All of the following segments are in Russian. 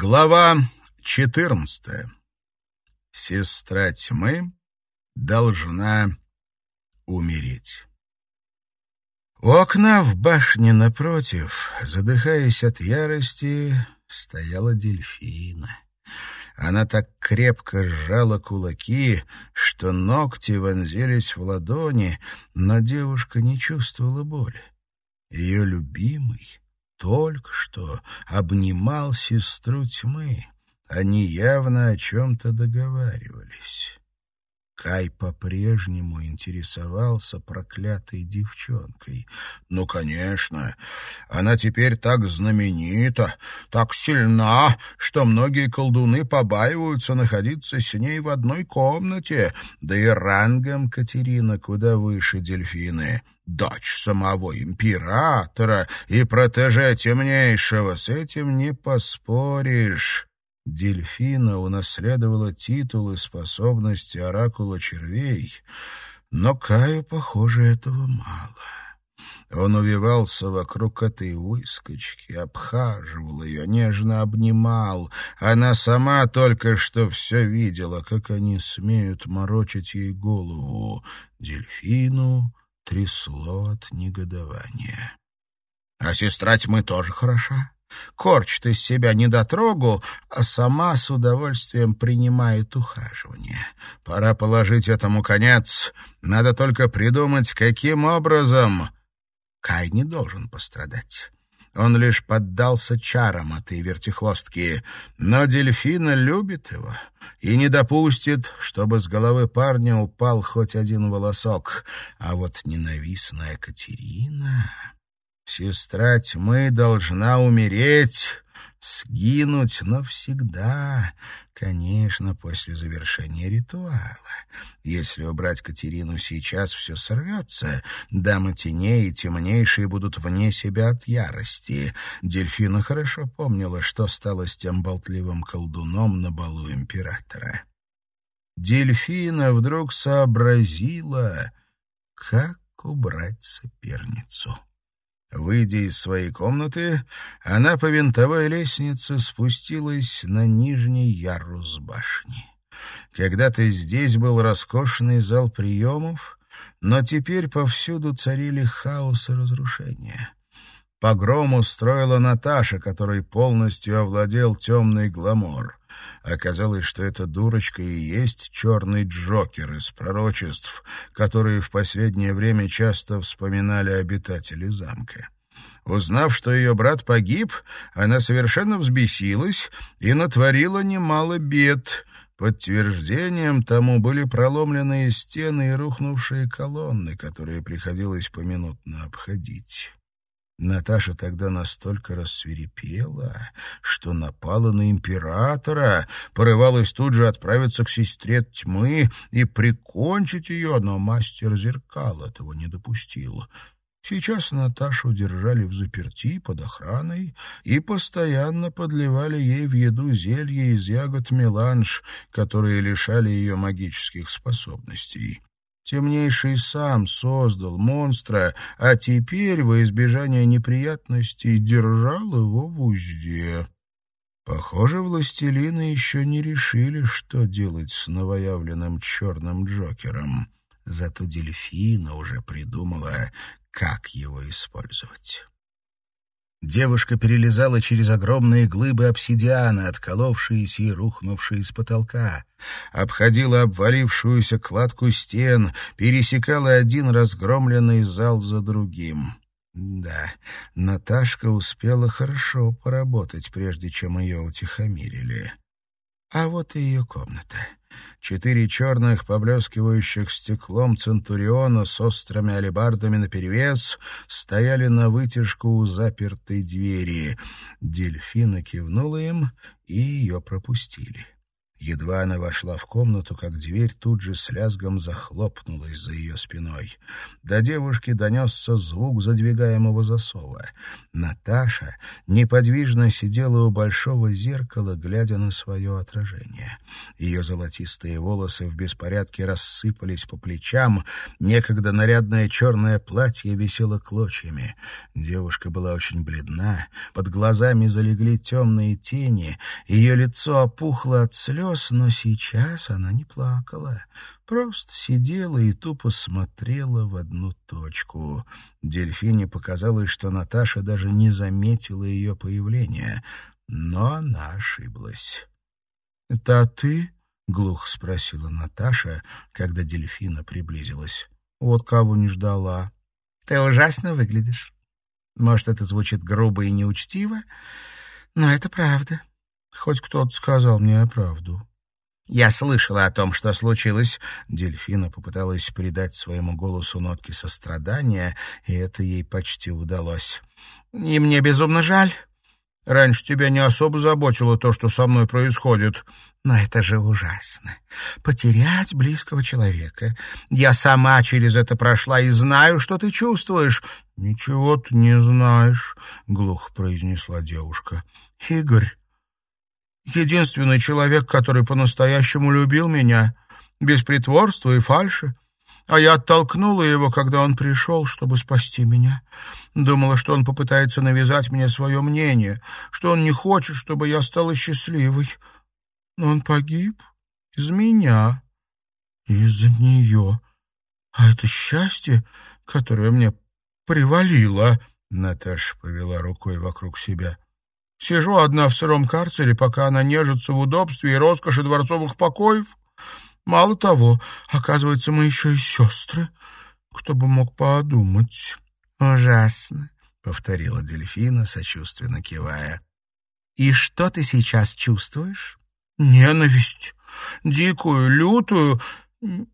Глава 14. Сестра тьмы должна умереть. Окна в башне напротив, задыхаясь от ярости, стояла дельфина. Она так крепко сжала кулаки, что ногти вонзились в ладони, но девушка не чувствовала боли. Ее любимый только что обнимал сестру тьмы. Они явно о чем-то договаривались. Кай по-прежнему интересовался проклятой девчонкой. Ну, конечно, она теперь так знаменита, так сильна, что многие колдуны побаиваются находиться с ней в одной комнате, да и рангом Катерина куда выше дельфины. Дочь самого императора и протеже темнейшего, с этим не поспоришь. Дельфина унаследовала титул и способности оракула червей, но Каю, похоже, этого мало. Он увивался вокруг этой выскочки, обхаживал ее, нежно обнимал. Она сама только что все видела, как они смеют морочить ей голову. Дельфину трясло от негодования. — А сестра тьмы тоже хороша корчит из себя недотрогу, а сама с удовольствием принимает ухаживание. Пора положить этому конец. Надо только придумать, каким образом... Кай не должен пострадать. Он лишь поддался чарам этой вертихвостки, но дельфина любит его и не допустит, чтобы с головы парня упал хоть один волосок. А вот ненавистная Катерина... Сестра тьмы должна умереть, сгинуть навсегда, конечно, после завершения ритуала. Если убрать Катерину сейчас, все сорвется. Дамы теней и темнейшие будут вне себя от ярости. Дельфина хорошо помнила, что стало с тем болтливым колдуном на балу императора. Дельфина вдруг сообразила, как убрать соперницу. Выйдя из своей комнаты, она по винтовой лестнице спустилась на нижний ярус башни. Когда-то здесь был роскошный зал приемов, но теперь повсюду царили хаос и разрушения. Погром устроила Наташа, которой полностью овладел темный гламор. Оказалось, что эта дурочка и есть черный Джокер из пророчеств, которые в последнее время часто вспоминали обитатели замка. Узнав, что ее брат погиб, она совершенно взбесилась и натворила немало бед. Подтверждением тому были проломленные стены и рухнувшие колонны, которые приходилось поминутно обходить. Наташа тогда настолько рассверепела, что напала на императора, порывалась тут же отправиться к сестре тьмы и прикончить ее, но мастер зеркал этого не допустил. Сейчас Наташу держали в заперти под охраной и постоянно подливали ей в еду зелье из ягод меланж, которые лишали ее магических способностей. Темнейший сам создал монстра, а теперь, во избежание неприятностей, держал его в узде. Похоже, властелины еще не решили, что делать с новоявленным черным Джокером. Зато дельфина уже придумала, как его использовать. Девушка перелезала через огромные глыбы обсидиана, отколовшиеся и рухнувшие с потолка, обходила обвалившуюся кладку стен, пересекала один разгромленный зал за другим. Да, Наташка успела хорошо поработать, прежде чем ее утихомирили. А вот и ее комната. Четыре черных, поблескивающих стеклом центуриона с острыми алебардами наперевес стояли на вытяжку у запертой двери. Дельфина кивнула им, и ее пропустили. Едва она вошла в комнату, как дверь тут же с лязгом захлопнулась за ее спиной. До девушки донесся звук задвигаемого засова. Наташа неподвижно сидела у большого зеркала, глядя на свое отражение. Ее золотистые волосы в беспорядке рассыпались по плечам, некогда нарядное черное платье висело клочьями. Девушка была очень бледна, под глазами залегли темные тени, ее лицо опухло от слез, слез, но сейчас она не плакала. Просто сидела и тупо смотрела в одну точку. Дельфине показалось, что Наташа даже не заметила ее появления. Но она ошиблась. «Это ты?» — глухо спросила Наташа, когда дельфина приблизилась. «Вот кого не ждала». «Ты ужасно выглядишь. Может, это звучит грубо и неучтиво, но это правда. Хоть кто-то сказал мне правду. Я слышала о том, что случилось. Дельфина попыталась придать своему голосу нотки сострадания, и это ей почти удалось. И мне безумно жаль. Раньше тебя не особо заботило то, что со мной происходит. Но это же ужасно. Потерять близкого человека. Я сама через это прошла и знаю, что ты чувствуешь. Ничего ты не знаешь, глухо произнесла девушка. Игорь единственный человек, который по-настоящему любил меня, без притворства и фальши. А я оттолкнула его, когда он пришел, чтобы спасти меня. Думала, что он попытается навязать мне свое мнение, что он не хочет, чтобы я стала счастливой. Но он погиб из меня, из-за нее. А это счастье, которое мне привалило, Наташа повела рукой вокруг себя — Сижу одна в сыром карцере, пока она нежится в удобстве и роскоши дворцовых покоев. Мало того, оказывается, мы еще и сестры. Кто бы мог подумать. Ужасно, — повторила дельфина, сочувственно кивая. И что ты сейчас чувствуешь? Ненависть. Дикую, лютую,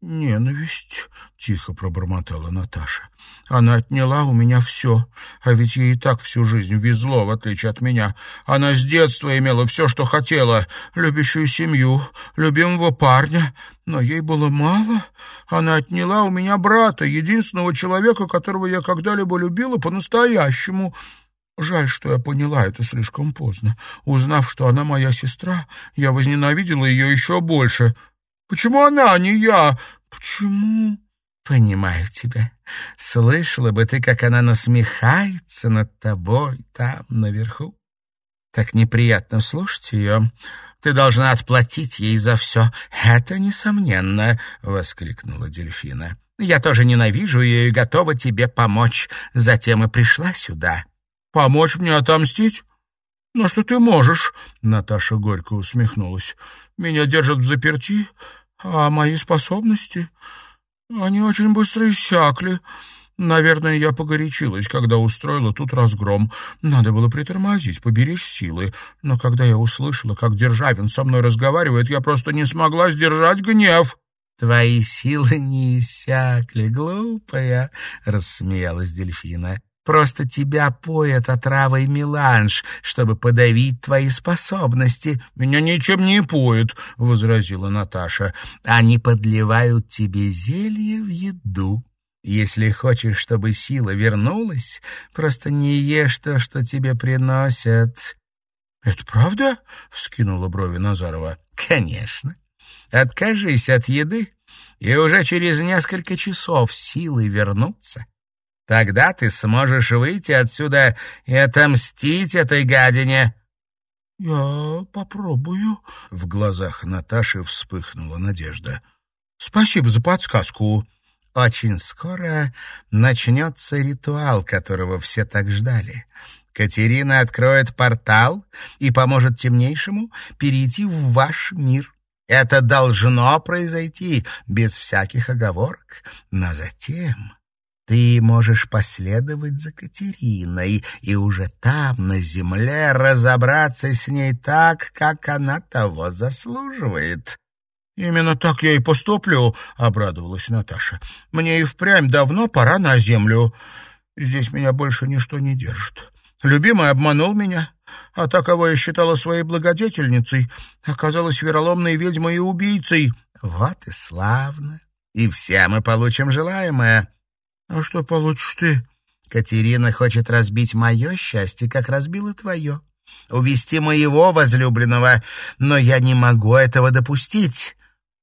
«Ненависть», — тихо пробормотала Наташа. «Она отняла у меня все, а ведь ей и так всю жизнь везло, в отличие от меня. Она с детства имела все, что хотела, любящую семью, любимого парня, но ей было мало. Она отняла у меня брата, единственного человека, которого я когда-либо любила по-настоящему». Жаль, что я поняла это слишком поздно. Узнав, что она моя сестра, я возненавидела ее еще больше. Почему она, а не я? Почему? Понимаю тебя. Слышала бы ты, как она насмехается над тобой там, наверху. Так неприятно слушать ее. Ты должна отплатить ей за все. Это несомненно, — воскликнула дельфина. Я тоже ненавижу ее и готова тебе помочь. Затем и пришла сюда. Помочь мне отомстить? «Ну что ты можешь?» — Наташа горько усмехнулась. «Меня держат в заперти, а мои способности, они очень быстро иссякли. Наверное, я погорячилась, когда устроила тут разгром. Надо было притормозить, поберечь силы. Но когда я услышала, как Державин со мной разговаривает, я просто не смогла сдержать гнев. «Твои силы не иссякли, глупая», — рассмеялась дельфина. Просто тебя поят отравой меланж, чтобы подавить твои способности. — Меня ничем не поют, — возразила Наташа. — Они подливают тебе зелье в еду. Если хочешь, чтобы сила вернулась, просто не ешь то, что тебе приносят. — Это правда? — вскинула брови Назарова. — Конечно. Откажись от еды, и уже через несколько часов силы вернутся. Тогда ты сможешь выйти отсюда и отомстить этой гадине». «Я попробую». В глазах Наташи вспыхнула надежда. «Спасибо за подсказку». Очень скоро начнется ритуал, которого все так ждали. Катерина откроет портал и поможет темнейшему перейти в ваш мир. Это должно произойти без всяких оговорок. Но затем ты можешь последовать за Катериной и уже там, на земле, разобраться с ней так, как она того заслуживает. «Именно так я и поступлю», — обрадовалась Наташа. «Мне и впрямь давно пора на землю. Здесь меня больше ничто не держит. Любимый обманул меня, а та, кого я считала своей благодетельницей, оказалась вероломной ведьмой и убийцей. Вот и славно. И все мы получим желаемое. А что получишь ты? Катерина хочет разбить мое счастье, как разбила твое. Увести моего возлюбленного, но я не могу этого допустить.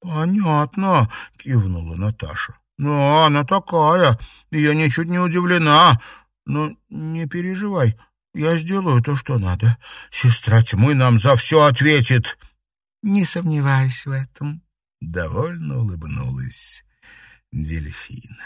«Понятно», — кивнула Наташа. «Ну, она такая, я ничуть не удивлена. Но не переживай, я сделаю то, что надо. Сестра тьмы нам за все ответит». «Не сомневаюсь в этом», — довольно улыбнулась Дельфина.